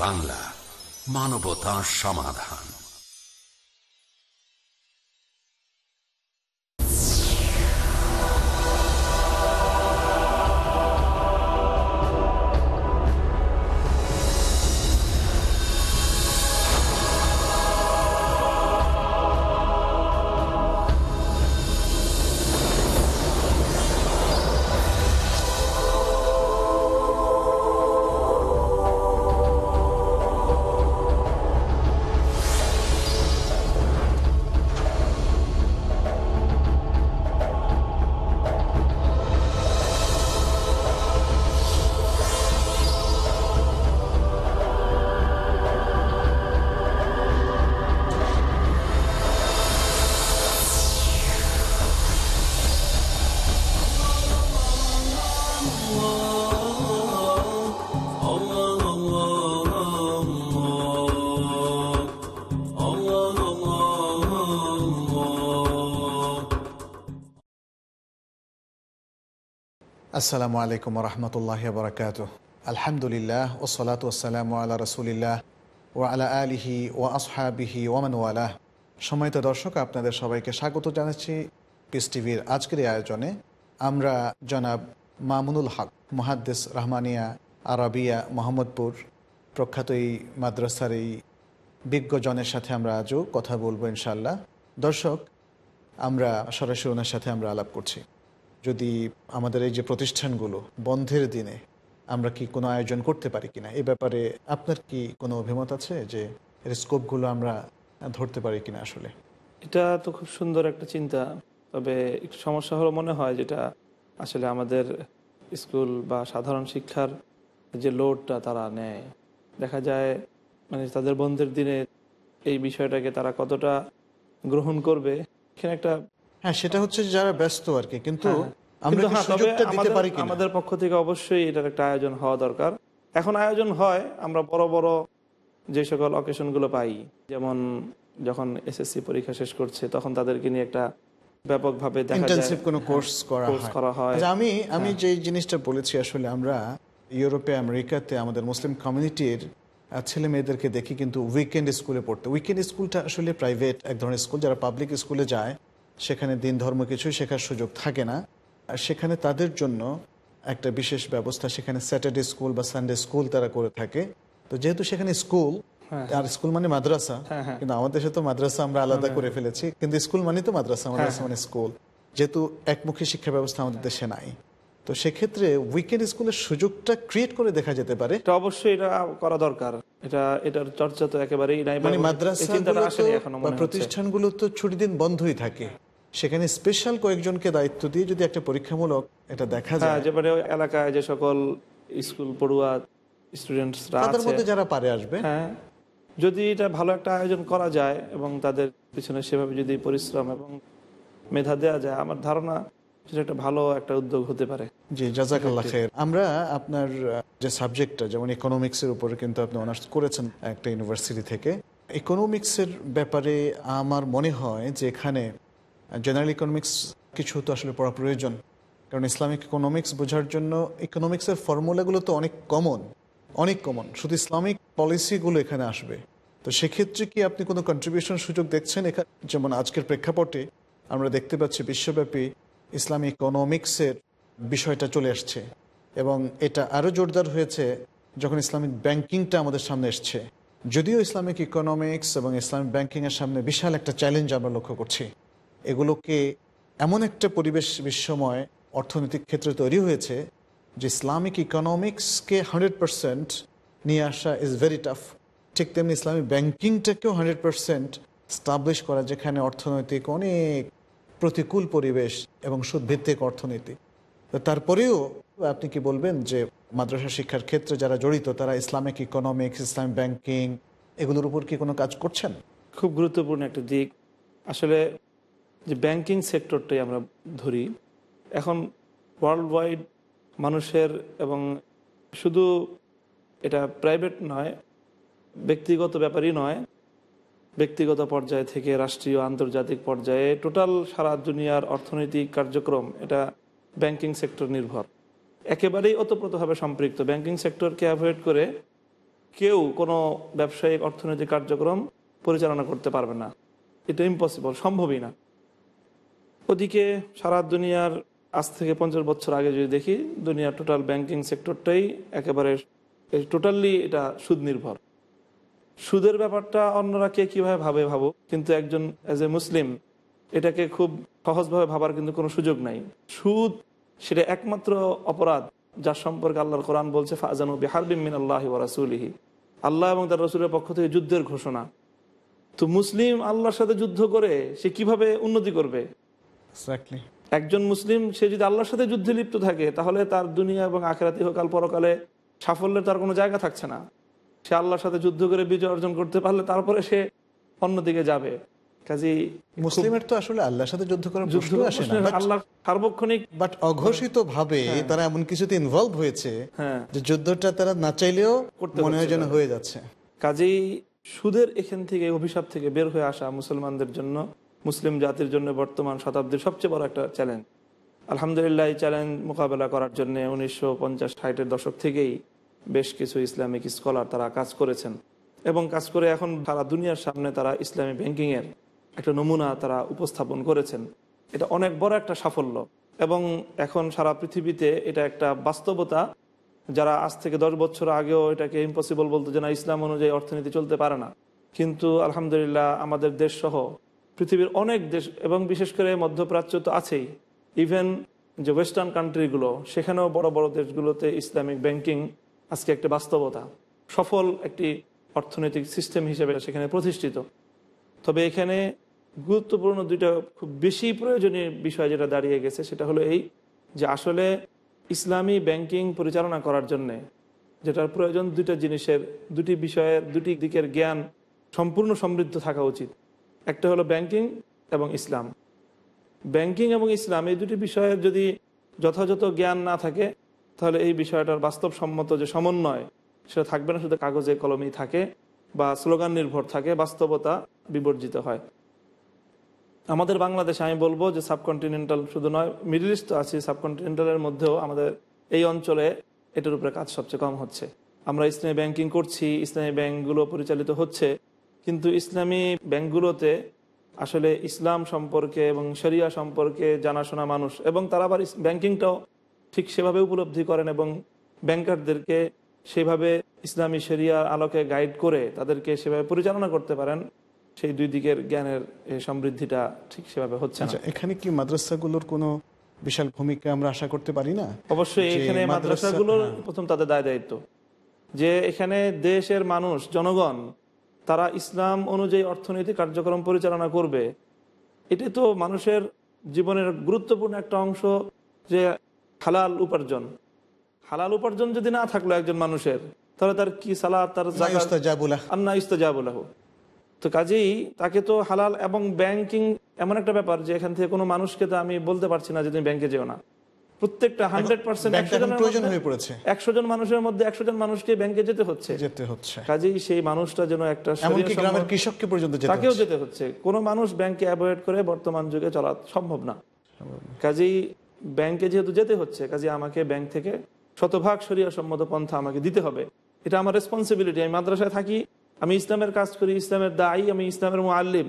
বাংলা মানবতা সমাধান। আসসালামু আলাইকুম রহমতুল্লাহ বরকাত আলহামদুলিল্লাহ ওসলাত ওসালাম আল্লাহ রসুলিল্লাহ ও আলা আলিহি ও আসহাবিহি ওমান ওয়ালাহ। সময়ত দর্শক, আপনাদের সবাইকে স্বাগত জানাচ্ছি পিস টিভির আজকের আয়োজনে। আমরা জনাব মামুনুল হক, মহাদ্দেস রহমানিয়া, আরবিয়া, মোহাম্মদপুর প্রখ্যাত এই মাদ্রাসার এই বিজ্ঞজনের সাথে আমরা আজও কথা বলব ইনশাল্লাহ দর্শক, আমরা সরাসরি ওনার সাথে আমরা আলাপ করছি। যদি আমাদের এই যে প্রতিষ্ঠানগুলো বন্ধের দিনে আমরা কি কোনো আয়োজন করতে পারি কিনা, এ ব্যাপারে আপনার কি কোনো অভিমত আছে যে এর স্কোপগুলো আমরা ধরতে পারি কিনা আসলে? এটা তো খুব সুন্দর একটা চিন্তা, তবে একটু সমস্যা হলো মনে হয় যেটা আসলে আমাদের স্কুল বা সাধারণ শিক্ষার যে লোডটা তারা নেয়। দেখা যায় মানে তাদের বন্ধের দিনে এই বিষয়টাকে তারা কতটা গ্রহণ করবে, এখানে একটা হ্যাঁ সেটা হচ্ছে যারা ব্যস্ত আর কি কিন্তু হ্যাঁ, আমরা হ্যাঁ, তবে সুযোগটা দিতে আমাদের- পারি কিনা? আমাদের পক্ষ থেকে অবশ্যই এটার একটা আয়োজন হওয়া দরকার। এখন আয়োজন হয় আমরা বড় বড় যে সকল অকেশনগুলো পাই যেমন যখন এসএসসি পরীক্ষা শেষ করছে তখন তাদেরকে নিয়ে একটা ব্যাপকভাবে কোনো হ্যাঁ, কোর্স করা করা হয়। আচ্ছা, আমি আমি। যে জিনিসটা বলেছি আসলে আমরা ইউরোপে আমেরিকাতে আমাদের মুসলিম কমিউনিটির ছেলে মেয়েদেরকে দেখি কিন্তু উইকেন্ড স্কুলে পড়তে। উইকেন্ড স্কুলটা আসলে প্রাইভেট এক ধরনের স্কুল যারা পাবলিক স্কুলে যায় সেখানে দিন ধর্ম কিছুই শেখার সুযোগ থাকে না। আর সেখানে তাদের জন্য একটা বিশেষ ব্যবস্থা সেখানে স্যাটারডে স্কুল বা সানডে স্কুল তারা করে থাকে। তো যেহেতু সেখানে স্কুল হ্যাঁ। আর স্কুল মানে মাদ্রাসা হ্যাঁ, হ্যাঁ। কিন্তু আমাদের দেশে তো মাদ্রাসা আমরা আলাদা করে ফেলেছি। কিন্তু স্কুল মানে তো মাদ্রাসা মাদ্রাসা মানে স্কুল যেহেতু একমুখী শিক্ষা ব্যবস্থা আমাদের দেশে নাই। তো সেক্ষেত্রে উইকেন্ড স্কুলের সুযোগটা ক্রিয়েট করে দেখা যেতে পারে। এটা অবশ্যই এটা করা দরকার। এটা এটার চর্চা তো একেবারেই নাই মানে মাদ্রাসা প্রতিষ্ঠানগুলো তো ছুটি দিন বন্ধই থাকে। সেখানে স্পেশাল কয়েকজনকে দায়িত্ব দিয়ে যদি একটা পরীক্ষামূলক এটা দেখা হ্যাঁ যায় যে মানে এলাকায় যে সকল স্কুল পড়ুয়া স্টুডেন্টসরা তাদের মধ্যে যারা পারে আসবে। হ্যাঁ যদি এটা ভালো একটা আয়োজন করা যায় এবং তাদের পিছনে সেভাবে যদি পরিশ্রম এবং মেধা দেওয়া যায় আমার ধারণা সেটা একটা ভালো একটা উদ্যোগ হতে পারে। জি জাজাকাল্লাহ খের আমরা আপনার যে সাবজেক্টটা যেমন ইকোনমিক্সের উপরে কিন্তু আপনি অনার্স করেছেন একটা ইউনিভার্সিটি থেকে ইকোনমিক্সের ব্যাপারে আমার মনে হয় যে এখানে জেনারেল ইকোনমিক্স কিছু তো আসলে পড়া প্রয়োজন। কারণ ইসলামিক ইকোনমিক্স বোঝার জন্য ইকোনমিক্সের ফর্মুলাগুলো তো অনেক কমন অনেক কমন শুধু ইসলামিক পলিসিগুলো এখানে আসবে। তো সেক্ষেত্রে কি আপনি কোনো কন্ট্রিবিউশন সুযোগ দেখছেন এখানে যেমন আজকের প্রেক্ষাপটে আমরা দেখতে পাচ্ছি বিশ্বব্যাপী ইসলামিক ইকোনমিক্সের বিষয়টা চলে আসছে। এবং এটা আরও জোরদার হয়েছে যখন ইসলামিক ব্যাংকিংটা আমাদের সামনে এসছে। যদিও ইসলামিক ইকোনমিক্স এবং ইসলামিক ব্যাংকিংয়ের সামনে বিশাল একটা চ্যালেঞ্জ আমরা লক্ষ্য করছি। এগুলোকে এমন একটা পরিবেশ বিশ্বময় অর্থনৈতিক ক্ষেত্রে তৈরি হয়েছে যে ইসলামিক ইকোনমিক্সকে হান্ড্রেড পারসেন্ট নিয়ে আসা ইজ ভেরি টাফ ঠিক তেমনি ইসলামিক ব্যাংকিংটাকেও হান্ড্রেড পারসেন্ট স্টাবলিশ করা, যেখানে অর্থনৈতিক অনেক প্রতিকূল পরিবেশ এবং সুদভিত্তিক অর্থনীতি। তারপরেও আপনি কি বলবেন যে মাদ্রাসা শিক্ষার ক্ষেত্রে যারা জড়িত, তারা ইসলামিক ইকোনমিক্স, ইসলামিক ব্যাংকিং, এগুলোর উপর কি কোনো কাজ করছেন? খুব গুরুত্বপূর্ণ একটা দিক। আসলে যে ব্যাংকিং সেক্টরটাই আমরা ধরি, এখন ওয়ার্ল্ড ওয়াইড মানুষের এবং শুধু এটা প্রাইভেট নয়, ব্যক্তিগত ব্যাপারই নয়, ব্যক্তিগত পর্যায় থেকে রাষ্ট্রীয় আন্তর্জাতিক পর্যায়ে টোটাল সারা দুনিয়ার অর্থনৈতিক কার্যক্রম এটা ব্যাংকিং সেক্টর নির্ভর। একেবারেই ওতপ্রোতভাবে সম্পৃক্ত ব্যাংকিং সেক্টরকে অ্যাভয়েড করে কেউ কোনো ব্যবসায়িক অর্থনৈতিক কার্যক্রম পরিচালনা করতে পারবে না। এটা ইম্পসিবল সম্ভবই না। ওদিকে সারা দুনিয়ার আজ থেকে পঞ্চাশ বছর আগে যদি দেখি, দুনিয়ার টোটাল ব্যাংকিং সেক্টরটাই একেবারে টোটালি এটা সুদ নির্ভর সুদের ব্যাপারটা অন্যরা কে কীভাবে ভাবে ভাবো কিন্তু একজন অ্যাজ এ মুসলিম এটাকে খুব সহজভাবে ভাবার কিন্তু কোনো সুযোগ নাই। সুদ সেটা একমাত্র অপরাধ যার সম্পর্কে আল্লাহর কোরআন বলছে, ফাজানু বিহারবিমিন আল্লাহ রাসুলিহি। আল্লাহ এবং তার রসুলের পক্ষ থেকে যুদ্ধের ঘোষণা। তো মুসলিম আল্লাহর সাথে যুদ্ধ করে সে কীভাবে উন্নতি করবে? একজন মুসলিম সে যদি আল্লাহর সাথে যুদ্ধে লিপ্ত থাকে তাহলে তার দুনিয়া এবং আখেরাতি হোকাল পরকালে সাফল্যের তার কোনো জায়গা থাকছে না। সে আল্লাহর সাথে যুদ্ধ করে বিজয় অর্জন করতে পারলে তারপরে সে অন্যদিকে যাবে। কাজী মুসলিমের তো আসলে আল্লাহর সাথে যুদ্ধ করার প্রশ্ন আসে না। সার্বক্ষণিক বাট অঘোষিত ভাবে তারা এমন কিছুতে ইনভলভ হয়েছে হ্যাঁ। যে যুদ্ধটা তারা না চাইলেও করতে মনে হয় যেন হয়ে যাচ্ছে। কাজেই সুদের এখান থেকে অভিশাপ থেকে বের হয়ে আসা মুসলমানদের জন্য মুসলিম জাতির জন্য বর্তমান শতাব্দীর সবচেয়ে বড় একটা চ্যালেঞ্জ আলহামদুলিল্লাহ, এই চ্যালেঞ্জ মোকাবেলা করার জন্য উনিশশো পঞ্চাশ ষাটের দশক থেকেই বেশ কিছু ইসলামিক স্কলার তারা কাজ করেছেন এবং কাজ করে এখন সারা দুনিয়ার সামনে তারা ইসলামী ব্যাংকিংয়ের একটা নমুনা তারা উপস্থাপন করেছেন। এটা অনেক বড় একটা সাফল্য এবং এখন সারা পৃথিবীতে এটা একটা বাস্তবতা যারা আজ থেকে দশ বছর আগেও এটাকে ইম্পসিবল বলতো যে না, ইসলাম অনুযায়ী অর্থনীতি চলতে পারে না। কিন্তু আলহামদুলিল্লাহ, আমাদের দেশ সহ পৃথিবীর অনেক দেশ এবং বিশেষ করে মধ্যপ্রাচ্য তো আছেই। ইভেন যে ওয়েস্টার্ন কান্ট্রিগুলো সেখানেও বড় বড় দেশগুলোতে ইসলামিক ব্যাংকিং আজকে একটা বাস্তবতা। সফল একটি অর্থনৈতিক সিস্টেম হিসেবে সেখানে প্রতিষ্ঠিত। তবে এখানে গুরুত্বপূর্ণ দুইটা খুব বেশি প্রয়োজনীয় বিষয় যেটা দাঁড়িয়ে গেছে, সেটা হলো এই যে আসলে ইসলামী ব্যাংকিং পরিচালনা করার জন্যে যেটার প্রয়োজন দুইটা জিনিসের, দুটি বিষয়ের, দুটি দিকের জ্ঞান সম্পূর্ণ সমৃদ্ধ থাকা উচিত। একটা হলো ব্যাংকিং এবং ইসলাম। ব্যাংকিং এবং ইসলাম এই দুটি বিষয়ের যদি যথাযথ জ্ঞান না থাকে, তাহলে এই বিষয়টার বাস্তবসম্মত যে সমন্বয়, সেটা থাকবে না, শুধু কাগজে কলমেই থাকে বা স্লোগান নির্ভর থাকে, বাস্তবতা বিবর্জিত হয়। আমাদের বাংলাদেশে আমি বলব যে সাবকন্টিনেন্টাল শুধু নয়, মিডল ইস্ট আছে, সাবকন্টিনেন্টালের মধ্যেও আমাদের এই অঞ্চলে এটার উপরে কাজ সবচেয়ে কম হচ্ছে। আমরা ইসলামী ব্যাংকিং করছি, ইসলামী ব্যাংকগুলো পরিচালিত হচ্ছে কিন্তু ইসলামী ব্যাংকগুলোতে আসলে ইসলাম সম্পর্কে এবং শরিয়া সম্পর্কে জানাশোনা মানুষ এবং তারা আবার ব্যাংকিংটাও ঠিক সেভাবে উপলব্ধি করেন এবং ব্যাংকারদেরকে সেভাবে ইসলামী শরিয়ার আলোকে গাইড করে তাদেরকে সেভাবে পরিচালনা করতে পারেন সেই দুই দিকের জ্ঞানের সমৃদ্ধিটা ঠিক সেভাবে হচ্ছে না। আচ্ছা এখানে কি মাদ্রাসাগুলোর কোনো বিশাল ভূমিকা আমরা আশা করতে পারি না? অবশ্যই এখানে মাদ্রাসাগুলোর হ্যাঁ। প্রথম তাদের দায় দায়িত্ব। যে এখানে দেশের মানুষ জনগণ তারা ইসলাম অনুযায়ী অর্থনৈতিক কার্যক্রম পরিচালনা করবে এটি তো মানুষের জীবনের গুরুত্বপূর্ণ একটা অংশ যে হালাল উপার্জন। হালাল উপার্জন যদি না থাকল একজন মানুষের তাহলে তার কি সালাদ তার। আন্না ইস্তেজাবুল্লাহ তো কাজেই তাকে তো হালাল এবং ব্যাংকিং এমন একটা ব্যাপার যে এখান থেকে কোনো মানুষকে তো আমি বলতে পারছি না যে তুমি ব্যাংকে যেও না। প্রত্যেকটা হান্ড্রেড পার্সেন্ট প্রয়োজন হয়ে পড়েছে। একশো জন মানুষের মধ্যে একশো জন মানুষকে ব্যাংকে যেতে হচ্ছে। যেতে হচ্ছে। কাজেই সেই মানুষটা যেন একটা গ্রামের কৃষককে পর্যন্ত তাকেও যেতে হচ্ছে। কোনো মানুষ ব্যাংকে অ্যাভয়েড করে বর্তমান যুগে চলা সম্ভব না। কাজেই ব্যাংকে যেহেতু যেতে হচ্ছে কাজে আমাকে ব্যাংক থেকে শতভাগ শরিয়া সম্মত পন্থা আমাকে দিতে হবে। এটা আমার রেসপন্সিবিলিটি আমি মাদ্রাসায় থাকি আমি ইসলামের কাজ করি ইসলামের দায়ী আমি ইসলামের মুআল্লিম।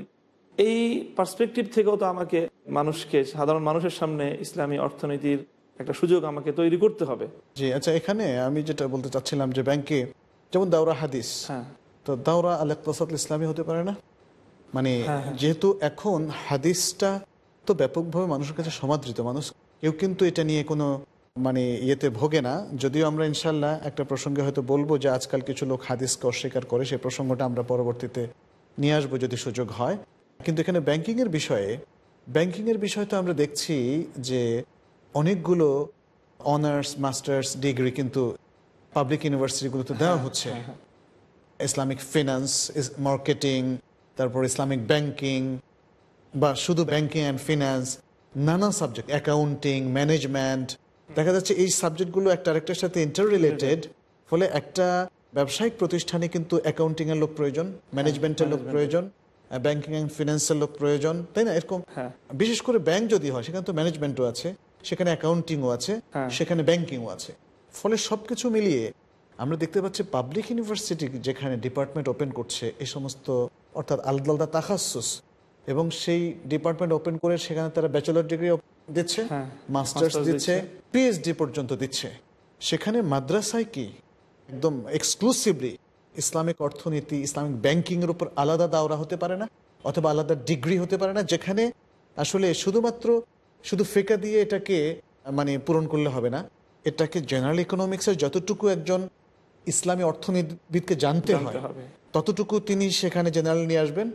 এই পার্সপেক্টিভ থেকেও তো আমাকে মানুষকে সাধারণ মানুষের সামনে ইসলামী অর্থনীতির একটা সুযোগ আমাকে তৈরি করতে হবে। জি আচ্ছা এখানে আমি যেটা বলতে চাচ্ছিলাম যে ব্যাংকে যেমন দাওরা হাদিস হ্যাঁ। তো দাওরা আল ইকতাসাদ ইসলামী হতে পারে না? মানে হ্যাঁ, হ্যাঁ। যেহেতু এখন হাদিসটা তো ব্যাপকভাবে মানুষের কাছে সমাদৃত মানুষ কেউ কিন্তু এটা নিয়ে কোনো মানে ইয়েতে ভোগে না। যদিও আমরা ইনশাল্লাহ একটা প্রসঙ্গে হয়তো বলব যে আজকাল কিছু লোক হাদিসকে অস্বীকার করে সেই প্রসঙ্গটা আমরা পরবর্তীতে নিয়ে আসব যদি সুযোগ হয়। কিন্তু এখানে ব্যাংকিংয়ের বিষয়ে ব্যাংকিংয়ের বিষয়ে তো আমরা দেখছি যে অনেকগুলো অনার্স মাস্টার্স ডিগ্রি কিন্তু পাবলিক ইউনিভার্সিটিগুলোতে দেওয়া হচ্ছে। ইসলামিক ফিনান্স মার্কেটিং তারপর ইসলামিক ব্যাংকিং বা শুধু ব্যাংকিং অ্যান্ড ফিনান্স নানা সাবজেক্ট অ্যাকাউন্টিং ম্যানেজমেন্ট দেখা যাচ্ছে এই সাবজেক্টগুলো একটা আরেকটার সাথে ইন্টার রিলেটেড ফলে একটা ব্যবসায়িক প্রতিষ্ঠানে কিন্তু অ্যাকাউন্টিং এর লোক প্রয়োজন ম্যানেজমেন্টের লোক প্রয়োজন ব্যাংকিং অ্যান্ড ফিনান্সের লোক প্রয়োজন তাই না? এরকম হ্যাঁ। বিশেষ করে ব্যাংক যদি হয় সেখানে তো ম্যানেজমেন্টও আছে। সেখানে অ্যাকাউন্টিংও আছে হ্যাঁ। সেখানে ব্যাংকিংও আছে। ফলে সবকিছু মিলিয়ে আমরা দেখতে পাচ্ছি পাবলিক ইউনিভার্সিটি যেখানে ডিপার্টমেন্ট ওপেন করছে এই সমস্ত অর্থাৎ আলাদা আলাদা তাখাসুস এবং সেই ডিপার্টমেন্ট ওপেন করে সেখানে তারা ব্যাচেলর ডিগ্রি দিচ্ছে হ্যাঁ, মাস্টার্স দিচ্ছে পিএইচডি পর্যন্ত দিচ্ছে। সেখানে মাদ্রাসায় কি একদম এক্সক্লুসিভলি ইসলামিক অর্থনীতি ইসলামিক ব্যাংকিংয়ের উপর আলাদা দাওরা হতে পারে না অথবা আলাদা ডিগ্রি হতে পারে না যেখানে আসলে শুধুমাত্র শুধু ফেকা দিয়ে এটাকে মানে পূরণ করলে হবে না এটাকে জেনারেল ইকোনমিক্সের যতটুকু একজন ইসলামী অর্থনীতিবিদকে জানতে হয় ততটুকু তিনি সেখানে জেনারেল নিয়ে আসবেন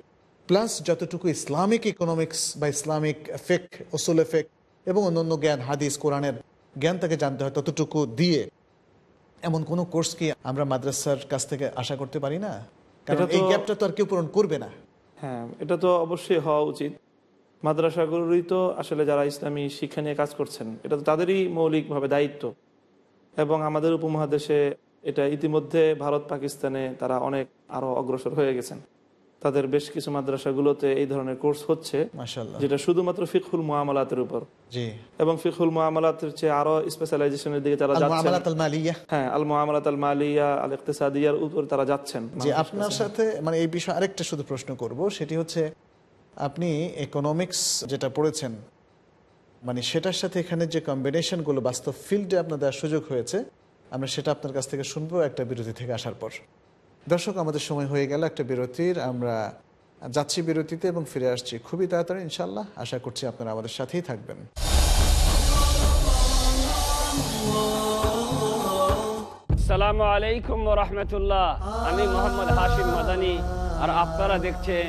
প্লাস যতটুকু ইসলামিক ইকোনমিক্স বা ইসলামিক ফেক ওসুল এফেক এবং অন্যান্য জ্ঞান হাদিস কোরআনের জ্ঞান তাকে জানতে হয় ততটুকু দিয়ে। এমন কোনো কোর্স কি আমরা মাদ্রাসার কাছ থেকে আশা করতে পারি না? কারণ এই গ্যাপটা তো আর কেউ পূরণ করবে না। হ্যাঁ এটা তো অবশ্যই হওয়া উচিত। মাদ্রাসাগুলোরই তো আসলে যারা ইসলামী শিক্ষা নিয়ে কাজ করছেন এটা তো তাদেরই মৌলিকভাবে দায়িত্ব। এবং আমাদের উপমহাদেশে এটা ইতিমধ্যে ভারত পাকিস্তানে তারা অনেক আরও অগ্রসর হয়ে গেছেন। তাদের বেশ কিছু মাদ্রাসাগুলোতে এই ধরনের কোর্স হচ্ছে যেটা শুধুমাত্র ফিকহুল মুআমালাতের উপর। এবং ফিকহুল মুআমালাতের চেয়ে আরও স্পেশালাইজেশনের দিকে তারা যাচ্ছেন হ্যাঁ আল মুআমালাত আল মালিয়া আল ইকতিসাদিয়ার উপর তারা যাচ্ছেন। আপনার সাথে মানে এই বিষয়ে আরেকটা শুধু প্রশ্ন করব সেটি হচ্ছে আপনি ইকোনমিক্স যেটা পড়েছেন মানে সেটার সাথে এখানে যে কম্বিনেশনগুলো বাস্তব ফিল্ডে আপনার দেওয়ার সুযোগ হয়েছে, আমরা সেটা আপনার কাছ থেকে শুনব একটা বিরতি থেকে আসার পর। দর্শক, আমাদের সময় হয়ে গেল একটা বিরতির, আমরা যাচ্ছি বিরতিতে এবং ফিরে আসছি খুবই তাড়াতাড়ি ইনশাল্লাহ আশা করছি আপনারা আমাদের সাথেই থাকবেন। সালামু আলাইকুম রহমতুল্লাহ। আমি মোহাম্মদ হাশিম মাদানি, আর আপনারা দেখছেন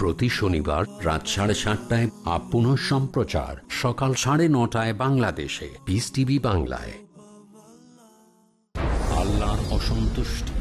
প্রতি শনিবার রাত সাড়ে সাতটায় আপন সম্প্রচার। সকাল সাড়ে নটায় বাংলাদেশে। পিস টিভি বাংলায়। আল্লাহর অসন্তুষ্টি।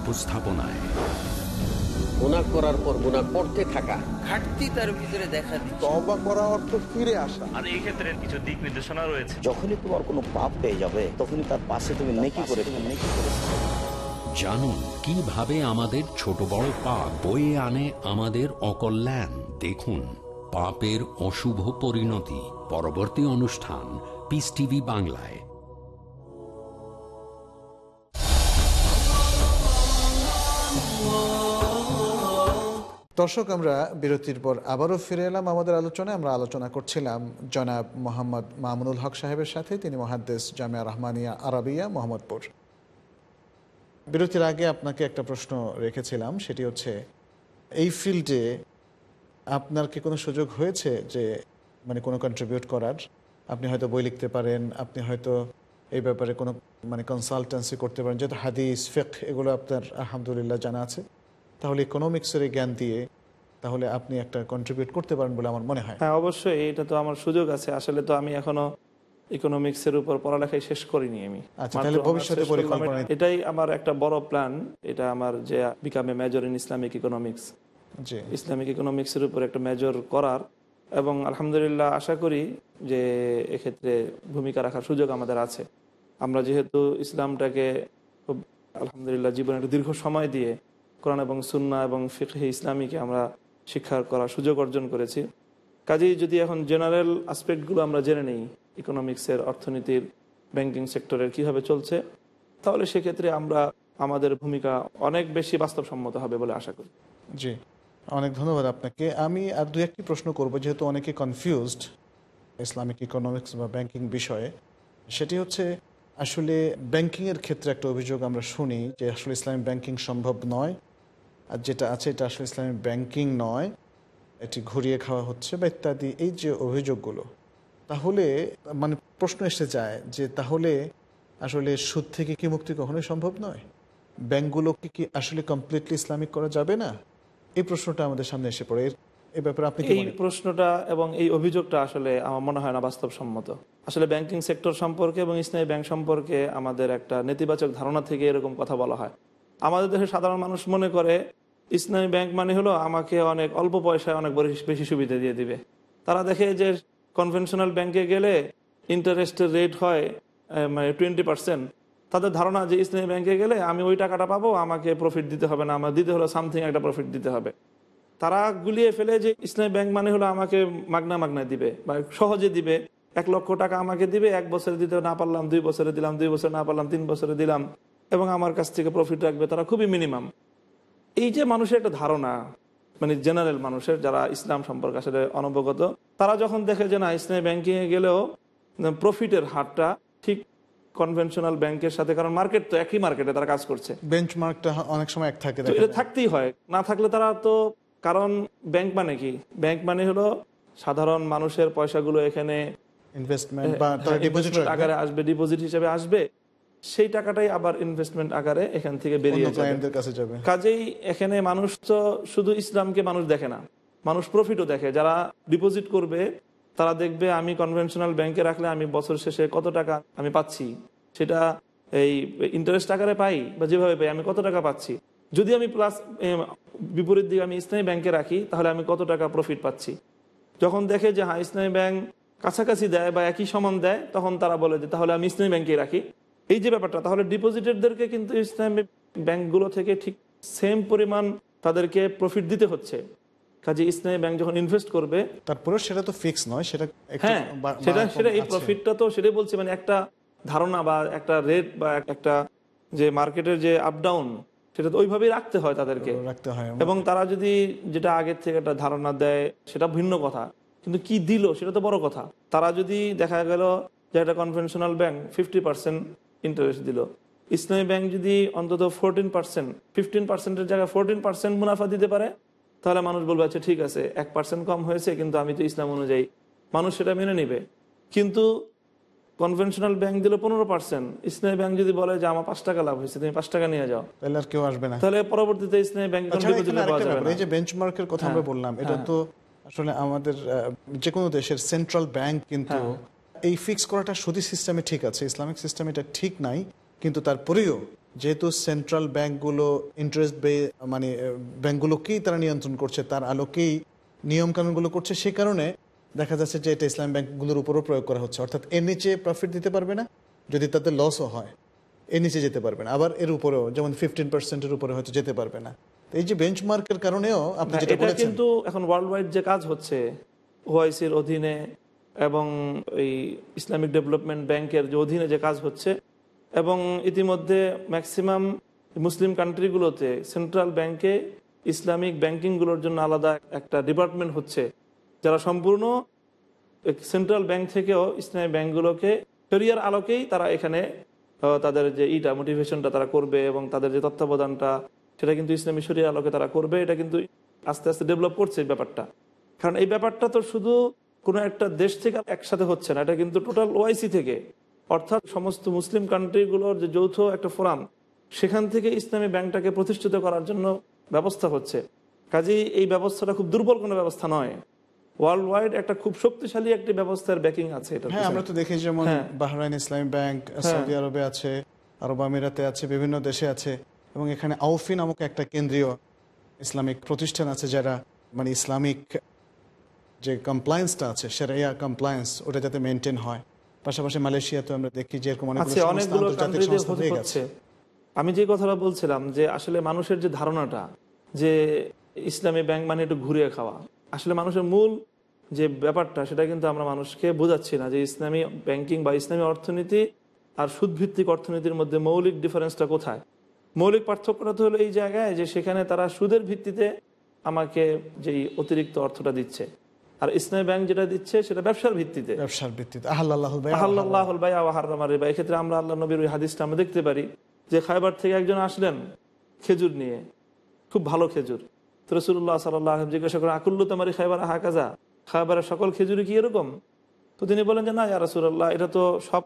উপস্থাপনায়। গুণা করার পর গুণা করতে থাকা। ঘাটতি তার ভিতরে দেখা দিচ্ছে। তবা করা অর্থ ফিরে আসা। আর এই ক্ষেত্রে কিছু দিক নির্দেশনা রয়েছে। যখনই তোমার কোনো পাপ পেয়ে যাবে তখনই তার পাশে তুমি নেকি করে নেকি করে জানুন কীভাবে আমাদের ছোট বড় পাপ বয়ে আনে আমাদের অকল্যাণ? দেখুন পাপের অশুভ পরিণতি। পরবর্তী অনুষ্ঠান পিস টিভি বাংলায়। দর্শক, আমরা বিরতির পর আবারও ফিরে এলাম। আমাদের আলোচনায় আমরা আলোচনা করছিলাম জনাব মোহাম্মদ মামুনুল হক সাহেবের সাথে। তিনি মহাদ্দেশ জামিয়া রহমানিয়া আরাবিয়া, মোহাম্মদপুর। বিরতির আগে আপনাকে একটা প্রশ্ন রেখেছিলাম, সেটি হচ্ছে, এই ফিল্ডে আপনার কি কোনো সুযোগ হয়েছে যে মানে কোনো কন্ট্রিবিউট করার? আপনি হয়তো বই লিখতে পারেন, আপনি হয়তো এই ব্যাপারে কোনো মানে কনসালটেন্সি করতে পারেন, যেহেতু হাদিস ফেক এগুলো আপনার আলহামদুলিল্লাহ জানা আছে। তাহলে ইকোনমিক্সের জ্ঞান দিয়ে তাহলে আপনি একটা কন্ট্রিবিউট করতে পারেন বলে আমার মনে হয়। হ্যাঁ অবশ্যই এটা তো আমার সুযোগ আছে। আসলে তো আমি এখনও ইকোনমিক্স এর উপর পড়ালেখাই শেষ করিনি আমি। আচ্ছা, ভবিষ্যতে পরিকল্পনা এটাই আমার একটা বড় প্ল্যান এটা আমার যে become a major in Islamic economics Islamic economics এর উপর একটা মেজর করার। এবং আলহামদুলিল্লাহ আশা করি যে এক্ষেত্রে ভূমিকা রাখার সুযোগ আমাদের আছে। আমরা যেহেতু ইসলামটাকে খুব আলহামদুলিল্লাহ জীবনে একটা দীর্ঘ সময় দিয়ে কোরআন এবং সুন্না এবং ফিকহে ইসলামীকে আমরা শিক্ষা করার সুযোগ অর্জন করেছি। কাজেই যদি এখন জেনারেল আসপেক্টগুলো আমরা জেনে নিই ইকোনমিক্সের অর্থনীতির ব্যাংকিং সেক্টরের কীভাবে চলছে, তাহলে সেক্ষেত্রে আমরা আমাদের ভূমিকা অনেক বেশি বাস্তবসম্মত হবে বলে আশা করি। জি, অনেক ধন্যবাদ আপনাকে। আমি আর দু একটি প্রশ্ন করব, যেহেতু অনেকে কনফিউজড ইসলামিক ইকোনমিক্স বা ব্যাংকিং বিষয়ে। সেটি হচ্ছে, আসলে ব্যাংকিংয়ের ক্ষেত্রে একটা অভিযোগ আমরা শুনি যে আসলে ইসলামিক ব্যাংকিং সম্ভব নয়। আর যেটা আছে এটা আসলে ইসলামিক ব্যাংকিং নয়। এটি ঘুরিয়ে খাওয়া হচ্ছে বা ইত্যাদি। এই যে অভিযোগগুলো তাহলে মানে প্রশ্ন এসে যায় যে তাহলে আসলে সুদ থেকে কি মুক্তি কখনোই সম্ভব নয়? ব্যাংকগুলোকে কি আসলে কমপ্লিটলি ইসলামিক করা যাবে না? এই প্রশ্নটা আমাদের সামনে এসে পড়ে। এর এ ব্যাপারে আপনি এই প্রশ্নটা এবং এই অভিযোগটা আসলে আমার মনে হয় না বাস্তবসম্মত। আসলে ব্যাংকিং সেক্টর সম্পর্কে এবং ইসলামী ব্যাংক সম্পর্কে আমাদের একটা নেতিবাচক ধারণা থেকে এরকম কথা বলা হয়। আমাদের দেশে সাধারণ মানুষ মনে করে ইসলামী ব্যাংক মানে হলো আমাকে অনেক অল্প পয়সায় অনেক বেশি- সুবিধা দিয়ে দিবে। তারা দেখে যে কনভেনশনাল ব্যাংকে গেলে ইন্টারেস্টের রেট হয় মানে টোয়েন্টি পার্সেন্ট তাদের ধারণা যে ইসলামী ব্যাংকে গেলে আমি ওই টাকাটা পাবো, আমাকে প্রফিট দিতে হবে না, আমার দিতে হলো সামথিং একটা প্রফিট দিতে হবে। তারা গুলিয়ে ফেলে যে ইসলামী ব্যাংক মানে হলো আমাকে মাগনা মাগনা দিবে, বা সহজে দিবে। এক লক্ষ টাকা আমাকে দিবে, এক বছরে দিতে না পারলাম, দুই বছরে দিলাম, দুই বছরে না পারলাম, তিন বছরে দিলাম। এবং আমার কাছ থেকে প্রফিট রাখবে, তারা খুবই মিনিমাম এই যে মানুষের একটা ধারণা মানে জেনারেল মানুষের যারা ইসলাম সম্পর্কে আসলে অনবগত তারা যখন দেখে যে না ইসলামী ব্যাংকিংয়ে গেলেও প্রফিটের হারটা ঠিক কনভেনশনাল ব্যাংকের সাথে কারণ মার্কেট তো একই মার্কেটে তারা কাজ করছে। বেঞ্চমার্কটা অনেক সময় এক থাকে এটা থাকতেই হয়। না থাকলে তারা তো কারণ ব্যাংক মানে কি? ব্যাংক মানে হলো সাধারণ মানুষের পয়সাগুলো এখানে ইনভেস্টমেন্ট বা হ্যাঁ, ডিপোজিট investment আকারে আসবে ডিপোজিট হিসেবে আসবে। সেই টাকাটাই আবার ইনভেস্টমেন্ট আকারে এখান থেকে বেরিয়ে যাবে। কাজেই এখানে মানুষ তো শুধু ইসলামকে মানুষ দেখে না মানুষ প্রফিটও দেখে। যারা ডিপোজিট করবে তারা দেখবে আমি কনভেনশনাল ব্যাংকে রাখলে আমি বছর শেষে কত টাকা আমি পাচ্ছি। সেটা এই ইন্টারেস্ট আকারে পাই বা যেভাবে পাই আমি কত টাকা পাচ্ছি? যদি আমি প্লাস বিপরীত দিকে আমি ইসলামী ব্যাংকে রাখি তাহলে আমি কত টাকা প্রফিট পাচ্ছি? যখন দেখে যে হ্যাঁ ইসলামী ব্যাংক কাছাকাছি দেয় বা একই সমান দেয় তখন তারা বলে যে তাহলে আমি ইসলামী ব্যাংকে রাখি। এই যে ব্যাপারটা তাহলে ডিপোজিটারদেরকে কিন্তু ইসলামী ব্যাংকগুলো থেকে ঠিক সেম পরিমাণ তাদেরকে প্রফিট দিতে হচ্ছে। কাজে ইসলামী ব্যাংক যখন ইনভেস্ট করবে তারপরে সেটা তো ফিক্স নয় সেটা হ্যাঁ সেটা সেটা এই প্রফিটটা তো সেটাই বলছি মানে একটা ধারণা বা একটা রেট বা একটা যে মার্কেটের যে আপ ডাউন সেটা তো ওইভাবেই রাখতে হয় তাদেরকে। রাখতে হয়। এবং তারা যদি যেটা আগের থেকে একটা ধারণা দেয় সেটা ভিন্ন কথা। কিন্তু কি দিল সেটা তো বড় কথা। তারা যদি দেখা গেল যে একটা conventional bank fifty percent interest দিল। ইসলামী ব্যাংক যদি অন্তত ফোরটিন পার্সেন্ট ফিফটিন পার্সেন্টের জায়গায় ফোরটিন পার্সেন্ট মুনাফা দিতে পারে তাহলে মানুষ বলবে আচ্ছা ঠিক আছে এক পার্সেন্ট কম হয়েছে কিন্তু আমি তো ইসলাম অনুযায়ী। মানুষ সেটা মেনে নিবে। কিন্তু কনভেনশনাল ব্যাংক দিল পনেরো পার্সেন্ট ইসলামী ব্যাংক যদি বলে যে আমার পাঁচ টাকা লাভ হয়েছে তুমি পাঁচ টাকা নিয়ে যাও। তাহলে আর কেউ আসবে না। তাহলে পরবর্তীতে ইসলামী ব্যাংক না। এই যে বেঞ্চমার্কের কথা আমরা হ্যাঁ, বললাম এটা হ্যাঁ। তো আসলে আমাদের যে কোনো দেশের সেন্ট্রাল ব্যাংক কিন্তু হ্যাঁ। এই ফিক্স করাটা সুদী সিস্টেমে ঠিক আছে ইসলামিক সিস্টেম এটা ঠিক নাই কিন্তু তারপরেও যেহেতু সেন্ট্রাল ব্যাংকগুলো ইন্টারেস্ট বে মানে আহ, ব্যাংকগুলোকেই তারা নিয়ন্ত্রণ করছে তার আলোকেই নিয়মকানুনগুলো করছে সে কারণে দেখা যাচ্ছে যে এটা ইসলাম ব্যাংকগুলোর উপরও প্রয়োগ করা হচ্ছে। অর্থাৎ এর নিচে প্রফিট দিতে পারবে না যদি তাতে লসও হয় এর নিচে যেতে পারবে না। আবার এর উপরেও যেমন ফিফটিন পার্সেন্টের উপরে হয়তো যেতে পারবে না। এই যে বেঞ্চ বেঞ্চমার্কের কারণেও আপনি যেটা কিন্তু এখন ওয়ার্ল্ড ওয়াইড যে কাজ হচ্ছে ওআইসির অধীনে এবং এই ইসলামিক ডেভেলপমেন্ট ব্যাংকের যে অধীনে যে কাজ হচ্ছে, এবং ইতিমধ্যে ম্যাক্সিমাম মুসলিম কান্ট্রিগুলোতে সেন্ট্রাল ব্যাংকে ইসলামিক ব্যাংকিংগুলোর জন্য আলাদা একটা ডিপার্টমেন্ট হচ্ছে, যারা সম্পূর্ণ সেন্ট্রাল ব্যাংক থেকেও ইসলামী ব্যাংকগুলোকে শরিয়ার আলোকেই তারা এখানে তাদের যে ইটা মোটিভেশনটা তারা করবে এবং তাদের যে তত্ত্বাবধানটা সেটা কিন্তু ইসলামী শরিয়ার আলোকে তারা করবে, এটা কিন্তু আস্তে আস্তে ডেভেলপ করছে এই ব্যাপারটা। কারণ এই ব্যাপারটা তো শুধু কোনো একটা দেশ থেকে একসাথে হচ্ছে না। এটা কিন্তু টোটাল ওআইসি থেকে। অর্থাৎ সমস্ত মুসলিম কান্ট্রিগুলোর যে যৌথ একটা ফোরাম সেখান থেকে ইসলামী ব্যাংকটাকে প্রতিষ্ঠিত করার জন্য ব্যবস্থা হচ্ছে। কাজেই এই ব্যবস্থাটা খুব দুর্বল কোনো ব্যবস্থা নয়। ওয়ার্ল্ড ওয়াইড একটা খুব শক্তিশালী একটি ব্যবস্থার ব্যাকিং আছে এটা হ্যাঁ আমরা তো দেখি যেমন হ্যাঁ। বাহরাইন ইসলামী ব্যাংক সৌদি আরবে আছে আরব আমিরাতে আছে বিভিন্ন দেশে আছে এবং এখানে আউফি নামক একটা কেন্দ্রীয় ইসলামিক প্রতিষ্ঠান আছে যারা মানে ইসলামিক যে কমপ্লায়েন্সটা আছে সেরাইয়া কমপ্লায়েন্স ওটা যাতে মেনটেন হয়। পাশাপাশি মালয়েশিয়াতে আমরা দেখি যে এরকম অনেকগুলো হয়ে গেছে। আমি যে কথাটা বলছিলাম যে আসলে মানুষের যে ধারণাটা যে ইসলামী ব্যাংক মানে একটু ঘুরিয়ে খাওয়া আসলে মানুষের মূল যে ব্যাপারটা সেটা কিন্তু আমরা মানুষকে বোঝাচ্ছি না যে ইসলামী ব্যাংকিং বা ইসলামী অর্থনীতি আর সুদভিত্তিক অর্থনীতির মধ্যে মৌলিক ডিফারেন্সটা কোথায়? মৌলিক পার্থক্যটা তো হলো এই জায়গায় যে সেখানে তারা সুদের ভিত্তিতে আমাকে যেই অতিরিক্ত অর্থটা দিচ্ছে। আর ইসলামী ব্যাংক যেটা দিচ্ছে সেটা ব্যবসার ভিত্তিতে। ব্যবসার ভিত্তিতে। আল্লাহ আল্লাহুল ভাই আহার রিবা। এক্ষেত্রে আমরা আল্লাহ নবীর ওই হাদিসটা আমরা দেখতে পারি যে খাইবার থেকে একজন আসলেন খেজুর নিয়ে। খুব ভালো খেজুর। তো রসুল্লাহ সাল্লাহ জিজ্ঞাসা করেন আকুল্লু তোমার খাইবার হাকাজা খাইবারের সকল খেজুরি কি এরকম? তো তিনি বলেন যে না ইয়া রসুল্লাহ এটা তো সব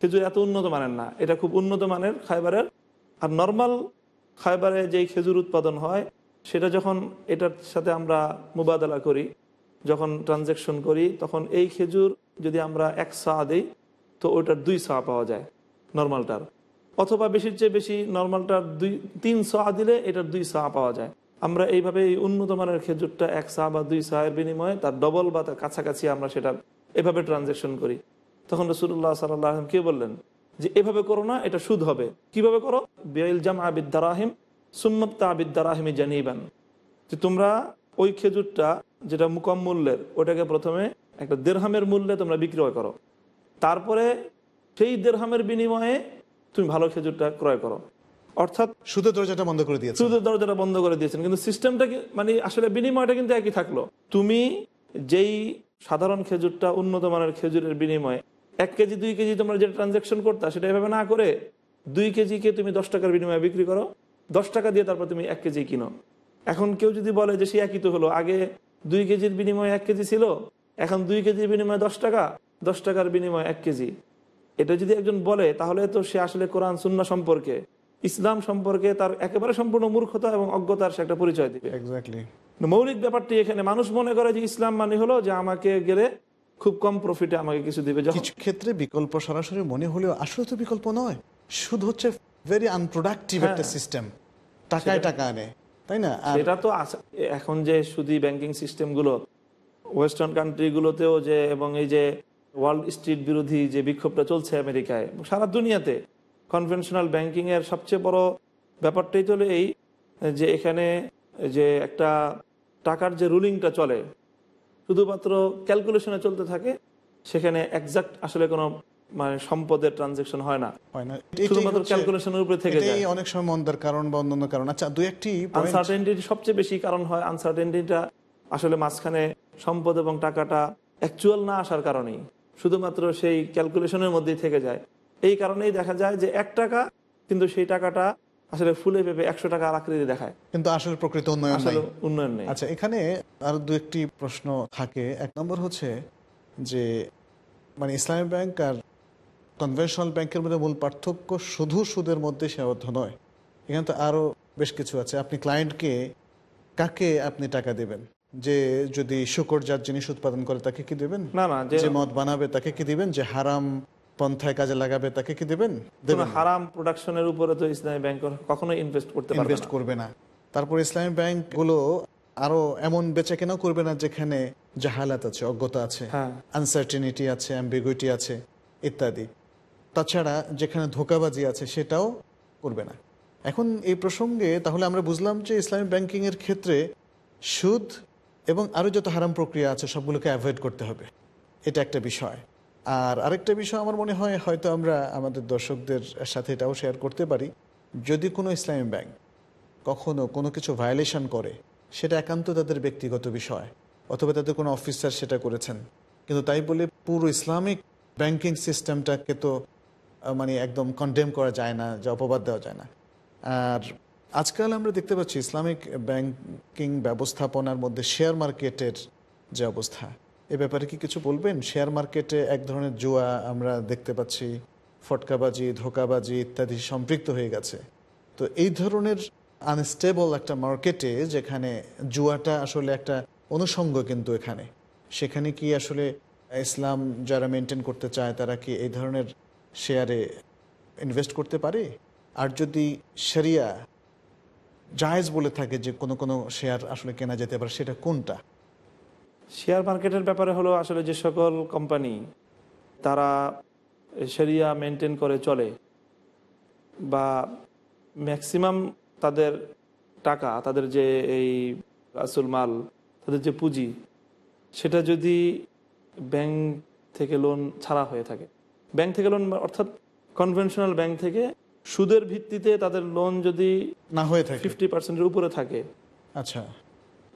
খেজুর এত উন্নত মানের না। এটা খুব উন্নত মানের খাইবারের। আর নর্মাল খাইবারে যেই খেজুর উৎপাদন হয় সেটা যখন এটার সাথে আমরা মুবাদলা করি যখন ট্রানজ্যাকশন করি, তখন এই খেজুর যদি আমরা এক সা দিই, তো ওইটার দুই সা পাওয়া যায় নর্মালটার অথবা বেশির চেয়ে বেশি নর্মালটার দুই, তিন সা দিলে এটার দুই সা পাওয়া যায়। আমরা এইভাবে এই উন্নত মানের খেজুরটা এক সা বা দুই সা এর বিনিময়ে তার ডবল বা তার কাছাকাছি আমরা সেটা এভাবে ট্রানজ্যাকশন করি। তখন রসুল্লাহ সাল্লাহ কে বললেন যে, এভাবে করো না, এটা সুদ হবে। কীভাবে করো? বেইল জাম আবিদ্দারাহিম সুম্মত্তা আবিদ্দারাহিমি জানিবান। যে তোমরা ওই খেজুরটা যেটা মুকম মূল্যের ওটাকে প্রথমে একটা দেড়হামের মূল্যে তোমরা বিক্রয় করো। তারপরে সেই দেড়হামের বিনিময়ে তুমি ভালো খেজুরটা ক্রয় করো। অর্থাৎ সুদের দরজাটা বন্ধ করে দিয়েছে। সুদের দরজাটা বন্ধ করে দিয়েছেন। কিন্তু সিস্টেমটা কি মানে আসলে বিনিময়টা কিন্তু একই থাকল। তুমি যেই সাধারণ খেজুরটা উন্নত মানের খেজুরের বিনিময়ে এক কেজি দুই কেজি তোমরা যেটা ট্রানজাকশন করতা সেটা এভাবে না করে দুই কেজিকে তুমি দশ টাকার বিনিময়ে বিক্রি করো। দশ টাকা দিয়ে তারপর তুমি এক কেজি কিনো। এখন কেউ যদি বলে যে সে একই তো হলো আগে দুই কেজির বিনিময়ে এক কেজি ছিল এখন দুই কেজির বিনিময়ে দশ টাকা দশ টাকার বিনিময়ে এক কেজি। এটা যদি একজন বলে তাহলে তো সে আসলে কোরআন সুন্না সম্পর্কে ইসলাম সম্পর্কে তার একেবারে সম্পূর্ণ মূর্খতা এবং অজ্ঞতার সে একটা পরিচয় দিবে। মৌলিক ব্যাপারটি এখানে মানুষ মনে করে যে ইসলাম মানে হলো যে আমাকে গেলে খুব কম প্রফিটে আমাকে কিছু দিবে। কিছু ক্ষেত্রে বিকল্প সরাসরি মনে হলেও আসলে তো বিকল্প নয়। সুদ হচ্ছে ভেরি আনপ্রোডাক্টিভ হ্যাঁ। একটা সিস্টেম টাকায় টাকা আনে। তাই না? এটা তো এখন যে সুদি ব্যাংকিং সিস্টেমগুলো, ওয়েস্টার্ন কান্ট্রিগুলোতেও যে এবং এই যে ওয়ার্ল্ড স্ট্রিট বিরোধী যে বিক্ষোভটা চলছে আমেরিকায়, সারা দুনিয়াতে কনভেনশনাল ব্যাংকিং এর সবচেয়ে বড় ব্যাপারটাই হলো এই যে এখানে যে একটা টাকার যে রুলিংটা চলে, শুধুমাত্র ক্যালকুলেশনে চলতে থাকে, সেখানে একজাক্ট আসলে কোনো মানে সম্পদের ট্রানজেকশন হয় না। হয় না। শুধুমাত্র ক্যালকুলেশনের উপরে থেকে যায়। অনেক সময় মন্দার কারণ বা অন্যান্য কারণ। আচ্ছা দুই একটি point- সবচেয়ে বেশি কারণ হয় আনসার্টেনটিটা আসলে মাঝখানে সম্পদ এবং টাকাটা অ্যাকচুয়াল না আসার কারণেই। শুধুমাত্র সেই ক্যালকুলেশনের মধ্যেই থেকে যায়। এই কারণেই দেখা যায় যে এক টাকা কিন্তু সেই টাকাটা আসলে ফুলে পেপে একশো টাকা আকৃতি দেখায়। কিন্তু আসলে প্রকৃত উন্নয়ন আসলে উন্নয়ন নেই। আচ্ছা এখানে আর দু একটি প্রশ্ন থাকে। এক নম্বর হচ্ছে যে মানে ইসলামী ব্যাংক আর কনভেনশনাল ব্যাংকের মধ্যে মূল পার্থক্য শুধু সুদের মধ্যে সীমাবদ্ধ নয়। এখানে তো আরও বেশ কিছু আছে। আপনি ক্লায়েন্টকে কাকে আপনি টাকা দেবেন? যে যদি শুকরজাত জিনিস উৎপাদন করে তাকে কি দেবেন? না না যে মদ বানাবে তাকে কি দিবেন? যে হারাম পন্থায় কাজে লাগাবে তাকে কি দেবেন। হারাম প্রোডাকশনের উপরে তো ইসলামী ব্যাংক কখনো ইনভেস্ট করতে ইনভেস্ট করবে না। তারপর ইসলামী ব্যাংকগুলো আরও এমন বেচা কেনাও করবে না যেখানে জাহালাত আছে অজ্ঞতা আছে হ্যাঁ। আনসার্টিনিটি আছে অ্যাম্বিগুইটি আছে ইত্যাদি। তাছাড়া যেখানে ধোকাবাজি আছে সেটাও করবে না। এখন এই প্রসঙ্গে তাহলে আমরা বুঝলাম যে ইসলামী ব্যাংকিংয়ের ক্ষেত্রে সুদ এবং আরও যত হারাম প্রক্রিয়া আছে সবগুলোকে অ্যাভয়েড করতে হবে। এটা একটা বিষয়। আর আরেকটা বিষয় আমার মনে হয় হয়তো আমরা আমাদের দর্শকদের সাথে এটাও শেয়ার করতে পারি। যদি কোনো ইসলামী ব্যাংক কখনো কোনো কিছু ভায়োলেশন করে, সেটা একান্ত তাদের ব্যক্তিগত বিষয়, অথবা তাদের কোনো অফিসার সেটা করেছেন। কিন্তু তাই বলে পুরো ইসলামিক ব্যাংকিং সিস্টেমটাকে তো মানে একদম কন্ডেম করা যায় না, যে অপবাদ দেওয়া যায় না। আর আজকাল আমরা দেখতে পাচ্ছি ইসলামিক ব্যাংকিং ব্যবস্থাপনার মধ্যে শেয়ার মার্কেটের যে অবস্থা, এ ব্যাপারে কি কিছু বলবেন? শেয়ার মার্কেটে এক ধরনের জুয়া আমরা দেখতে পাচ্ছি, ফটকাবাজি, ধোকাবাজি ইত্যাদি সম্পৃক্ত হয়ে গেছে। তো এই ধরনের আনস্টেবল একটা মার্কেটে যেখানে জুয়াটা আসলে একটা অনুষঙ্গ কিন্তু এখানে। সেখানে কি আসলে ইসলাম যারা মেনটেন করতে চায়, তারা কি এই ধরনের শেয়ারে ইনভেস্ট করতে পারে? আর যদি শরিয়া জায়েজ বলে থাকে যে কোনো কোনো শেয়ার আসলে কেনা যেতে পারে, সেটা কোনটা? শেয়ার মার্কেটের ব্যাপারে হলো আসলে যে সকল কোম্পানি তারা সেরিয়া মেনটেন করে চলে বা ম্যাক্সিমাম তাদের টাকা, তাদের যে এই আসল মাল, তাদের যে পুঁজি, সেটা যদি ব্যাংক থেকে লোন ছাড়া হয়ে থাকে ব্যাংক থেকে লোন অর্থাৎ কনভেনশনাল ব্যাংক থেকে সুদের ভিত্তিতে তাদের লোন যদি না হয়ে থাকে। ফিফটি পার্সেন্টের উপরে থাকে। আচ্ছা।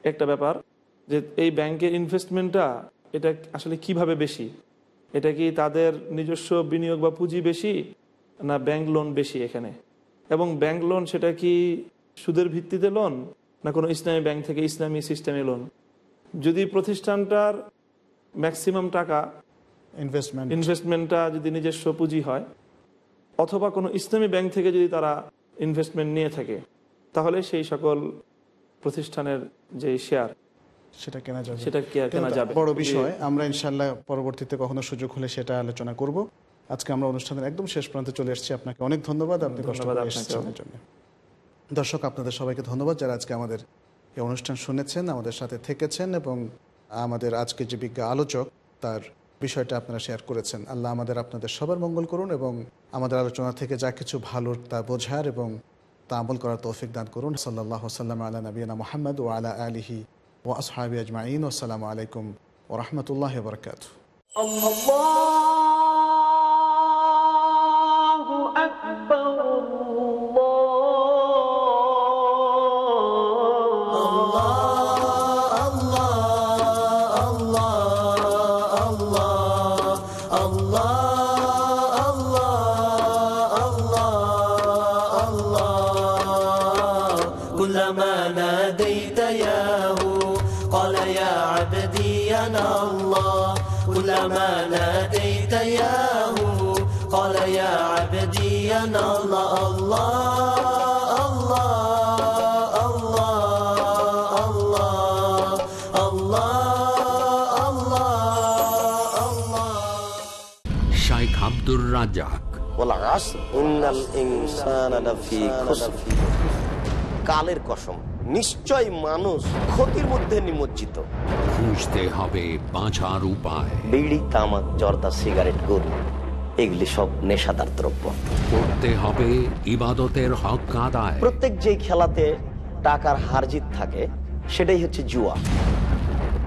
একটা ব্যাপার যে এই ব্যাংকের ইনভেস্টমেন্টটা এটা আসলে কীভাবে বেশি? এটা কি তাদের নিজস্ব বিনিয়োগ বা পুঁজি বেশি না ব্যাংক লোন বেশি এখানে? এবং ব্যাংক লোন সেটা কি সুদের ভিত্তিতে লোন না কোনো ইসলামী ব্যাংক থেকে ইসলামী সিস্টেমে লোন যদি প্রতিষ্ঠানটার ম্যাক্সিমাম টাকা ইনভেস্টমেন্ট ইনভেস্টমেন্টটা যদি নিজস্ব পুঁজি হয় অথবা কোনো ইসলামী ব্যাংক থেকে যদি তারা ইনভেস্টমেন্ট নিয়ে থাকে তাহলে সেই সকল প্রতিষ্ঠানের যে শেয়ার সেটা কেনা যাবে। সেটা কেনা যাবে? বড় বিষয় আমরা ইনশাল্লাহ পরবর্তীতে কখনো সুযোগ হলে সেটা আলোচনা করব। আজকে আমরা অনুষ্ঠানের একদম শেষ প্রান্তে চলে এসেছি। আপনাকে অনেক ধন্যবাদ। আপনি কষ্ট এসেছেন জন্য। দর্শক আপনাদের সবাইকে ধন্যবাদ যারা আজকে আমাদের এই অনুষ্ঠান শুনেছেন আমাদের সাথে থেকেছেন এবং আমাদের আজকে যে বিজ্ঞ আলোচক তার বিষয়টা আপনারা শেয়ার করেছেন। আল্লাহ আমাদের আপনাদের সবার মঙ্গল করুন এবং আমাদের আলোচনা থেকে যা কিছু ভালো তা বোঝার এবং তা আমল করার তৌফিক দান করুন। সাল্লাহ সাল্লাম আল্লাহ নবীনা মোহাম্মদ ও আলা আলহি ও আসহাবি আজমাইন। আসসালামু আলাইকুম ও রহমতুল্লাহ বরকাত কালের কসম নিশ্চয় মানুষ ক্ষতির মধ্যে নিমজ্জিত। খুঁজতে হবে বাঁচার উপায়। বিড়ি তামাক জর্দা সিগারেট গরু এগুলি সব নেশাদার দ্রব্য। করতে হবে ইবাদতের হক প্রত্যেক খেলাতে টাকার হারজিত থাকে সেটাই হচ্ছে জুয়া।